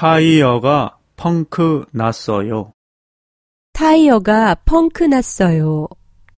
타이어가 펑크 났어요. 타이어가 펑크 났어요.